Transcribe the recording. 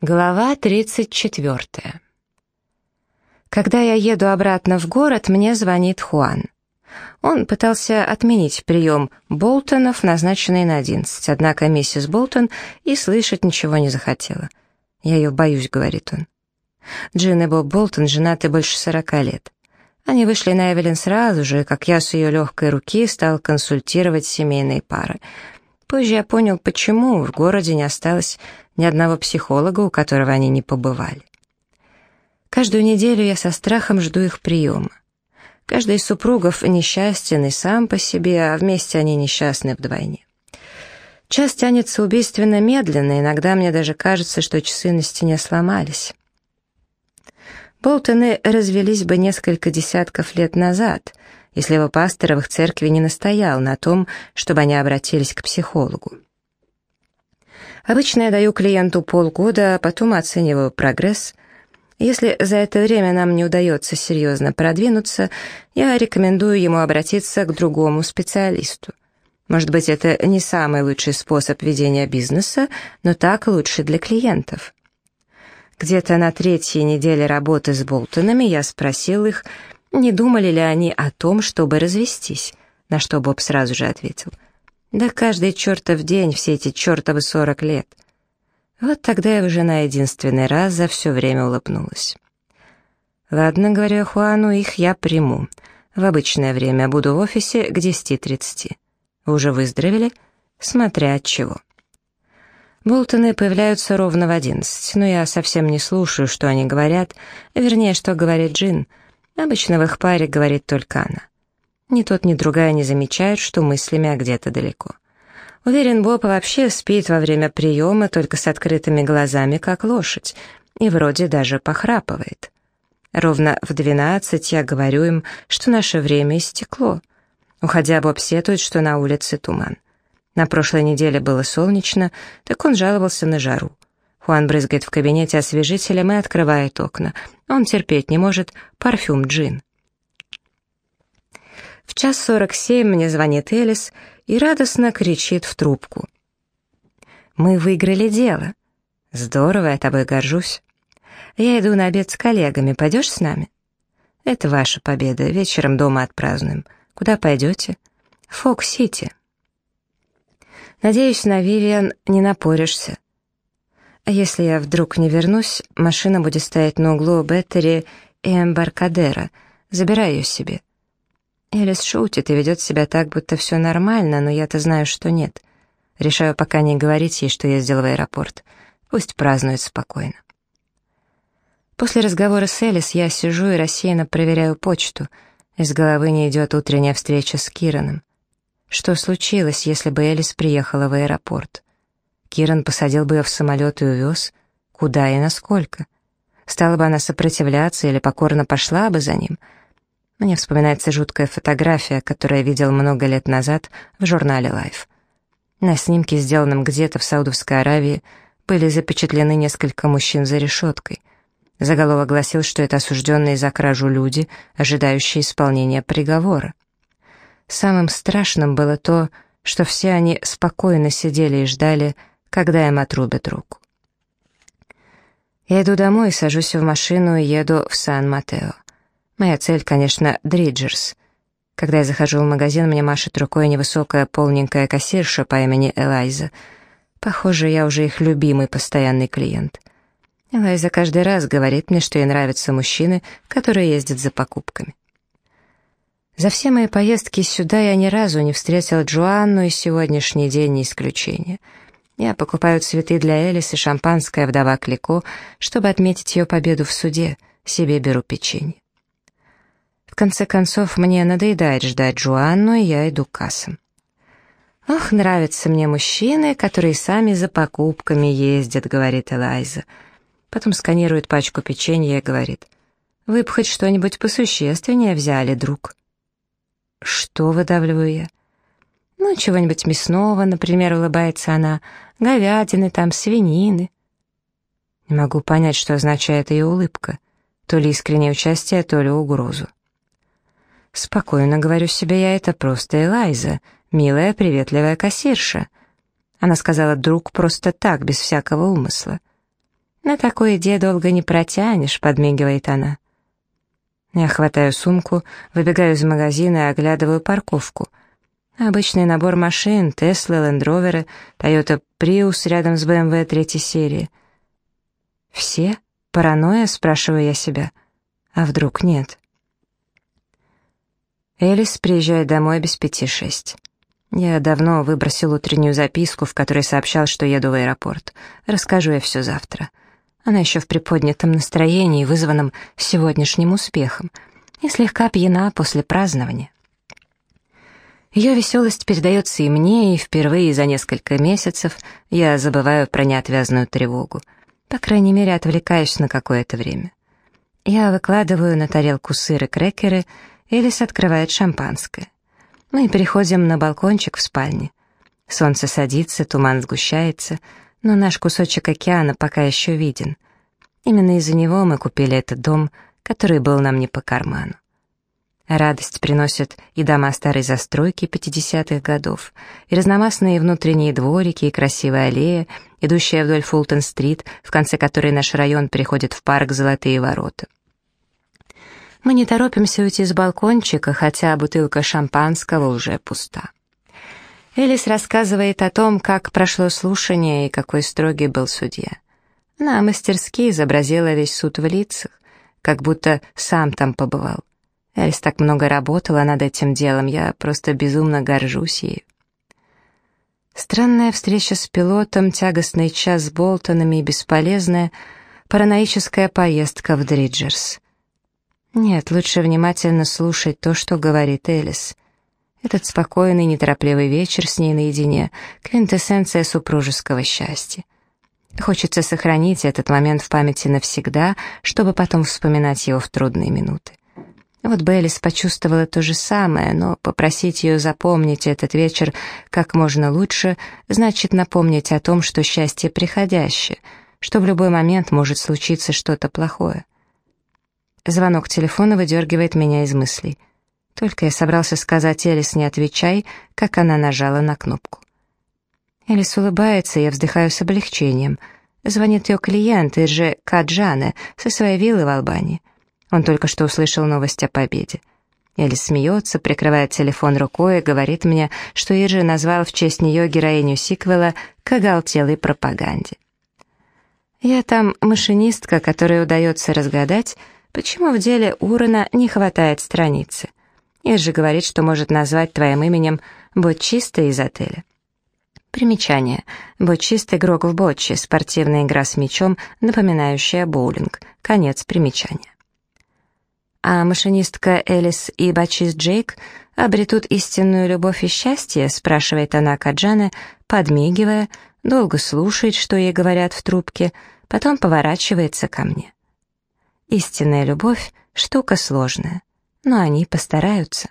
Глава 34. Когда я еду обратно в город, мне звонит Хуан. Он пытался отменить прием Болтонов, назначенный на 11, однако миссис Болтон и слышать ничего не захотела. «Я ее боюсь», — говорит он. Джин и Боб Болтон женаты больше 40 лет. Они вышли на Эвелин сразу же, как я с ее легкой руки стал консультировать семейные пары — Позже я понял, почему в городе не осталось ни одного психолога, у которого они не побывали. Каждую неделю я со страхом жду их приема. Каждый из супругов несчастен и сам по себе, а вместе они несчастны вдвойне. Час тянется убийственно медленно, иногда мне даже кажется, что часы на стене сломались. Болтоны развелись бы несколько десятков лет назад, если его пастор в их церкви не настоял на том, чтобы они обратились к психологу. Обычно я даю клиенту полгода, а потом оцениваю прогресс. Если за это время нам не удается серьезно продвинуться, я рекомендую ему обратиться к другому специалисту. Может быть, это не самый лучший способ ведения бизнеса, но так лучше для клиентов. Где-то на третьей неделе работы с Болтонами я спросил их, не думали ли они о том, чтобы развестись, на что Боб сразу же ответил. «Да каждый чертов день все эти чертовы сорок лет». Вот тогда я уже на единственный раз за все время улыбнулась. «Ладно, — говорю Хуану, — их я приму. В обычное время буду в офисе к 10.30. Вы уже выздоровели? Смотря от чего». Болтоны появляются ровно в одиннадцать, но я совсем не слушаю, что они говорят, вернее, что говорит Джин — Обычно в их паре говорит только она. Ни тот, ни другая не замечают, что мыслями, а где-то далеко. Уверен, Боб вообще спит во время приема только с открытыми глазами, как лошадь, и вроде даже похрапывает. Ровно в двенадцать я говорю им, что наше время истекло. Уходя, Боб сетует, что на улице туман. На прошлой неделе было солнечно, так он жаловался на жару. Хуан брызгает в кабинете освежителем и открывает окна. Он терпеть не может парфюм джин. Час сорок семь мне звонит Элис и радостно кричит в трубку. «Мы выиграли дело. Здорово, я тобой горжусь. Я иду на обед с коллегами, пойдешь с нами?» «Это ваша победа, вечером дома отпразднуем. Куда пойдете?» «Фок-Сити». «Надеюсь, на Вивиан не напоришься. А если я вдруг не вернусь, машина будет стоять на углу Беттери и Эмбаркадера. Забирай ее себе». Элис шутит и ведет себя так, будто все нормально, но я-то знаю, что нет. Решаю пока не говорить ей, что ездил в аэропорт. Пусть празднует спокойно. После разговора с Элис я сижу и рассеянно проверяю почту. Из головы не идет утренняя встреча с Кираном. Что случилось, если бы Элис приехала в аэропорт? Киран посадил бы ее в самолет и увез. Куда и насколько? Стала бы она сопротивляться или покорно пошла бы за ним? Мне вспоминается жуткая фотография, которую я видел много лет назад в журнале Life. На снимке, сделанном где-то в Саудовской Аравии, были запечатлены несколько мужчин за решеткой. Заголовок гласил, что это осужденные за кражу люди, ожидающие исполнения приговора. Самым страшным было то, что все они спокойно сидели и ждали, когда им отрубят руку. Я иду домой, сажусь в машину и еду в Сан-Матео. Моя цель, конечно, Дриджерс. Когда я захожу в магазин, мне машет рукой невысокая полненькая кассирша по имени Элайза. Похоже, я уже их любимый постоянный клиент. Элайза каждый раз говорит мне, что ей нравятся мужчины, которые ездят за покупками. За все мои поездки сюда я ни разу не встретил Джоанну, и сегодняшний день не исключение — я покупаю цветы для Элис и шампанское вдова Клико, чтобы отметить ее победу в суде. Себе беру печенье. Конце концов, мне надоедает ждать Джоанну, и я иду к кассам. «Ох, нравятся мне мужчины, которые сами за покупками ездят», — говорит Элайза. Потом сканирует пачку печенья и говорит. «Вы бы хоть что-нибудь посущественнее взяли, друг». «Что?» — выдавливаю я. «Ну, чего-нибудь мясного, например, улыбается она, говядины там, свинины». Не могу понять, что означает ее улыбка. То ли искреннее участие, то ли угрозу. Спокойно говорю себе я, это просто Элайза, милая, приветливая кассирша. Она сказала «друг» просто так, без всякого умысла. «На такой еде долго не протянешь», — подмигивает она. Я хватаю сумку, выбегаю из магазина и оглядываю парковку. Обычный набор машин, Теслы, Лендроверы, Тойота Приус рядом с БМВ третьей серии. «Все? Паранойя?» — спрашиваю я себя. А вдруг нет? Элис приезжает домой без пяти шесть. Я давно выбросил утреннюю записку, в которой сообщал, что еду в аэропорт. Расскажу я все завтра. Она еще в приподнятом настроении, вызванном сегодняшним успехом, и слегка пьяна после празднования. Ее веселость передается и мне, и впервые за несколько месяцев я забываю про неотвязную тревогу. По крайней мере, отвлекаюсь на какое-то время. Я выкладываю на тарелку сыр и крекеры, Элис открывает шампанское. Мы переходим на балкончик в спальне. Солнце садится, туман сгущается, но наш кусочек океана пока еще виден. Именно из-за него мы купили этот дом, который был нам не по карману. Радость приносят и дома старой застройки 50-х годов, и разномастные внутренние дворики, и красивая аллея, идущая вдоль Фултон-стрит, в конце которой наш район переходит в парк «Золотые ворота». Мы не торопимся уйти с балкончика, хотя бутылка шампанского уже пуста. Элис рассказывает о том, как прошло слушание и какой строгий был судья. Она мастерски изобразила весь суд в лицах, как будто сам там побывал. Элис так много работала над этим делом, я просто безумно горжусь ею. Странная встреча с пилотом, тягостный час с Болтонами и бесполезная параноическая поездка в Дриджерс. Нет, лучше внимательно слушать то, что говорит Элис. Этот спокойный, неторопливый вечер с ней наедине — квинтэссенция супружеского счастья. Хочется сохранить этот момент в памяти навсегда, чтобы потом вспоминать его в трудные минуты. Вот Беллис почувствовала то же самое, но попросить ее запомнить этот вечер как можно лучше, значит напомнить о том, что счастье приходящее, что в любой момент может случиться что-то плохое. Звонок телефона выдергивает меня из мыслей. Только я собрался сказать Элис «не отвечай», как она нажала на кнопку. Элис улыбается, я вздыхаю с облегчением. Звонит ее клиент, Ирже Каджане, со своей виллы в Албании. Он только что услышал новость о победе. Элли смеется, прикрывает телефон рукой и говорит мне, что Иржи назвал в честь нее героиню сиквела к оголтелой пропаганде. Я там машинистка, которой удается разгадать, почему в деле Урона не хватает страницы. Иржи говорит, что может назвать твоим именем «Бочиста» из отеля. Примечание. Бочист — игрок в боче, спортивная игра с мячом, напоминающая боулинг. Конец примечания а машинистка Элис и бачист Джейк обретут истинную любовь и счастье?» — спрашивает она Каджаны, подмигивая, долго слушает, что ей говорят в трубке, потом поворачивается ко мне. Истинная любовь — штука сложная, но они постараются.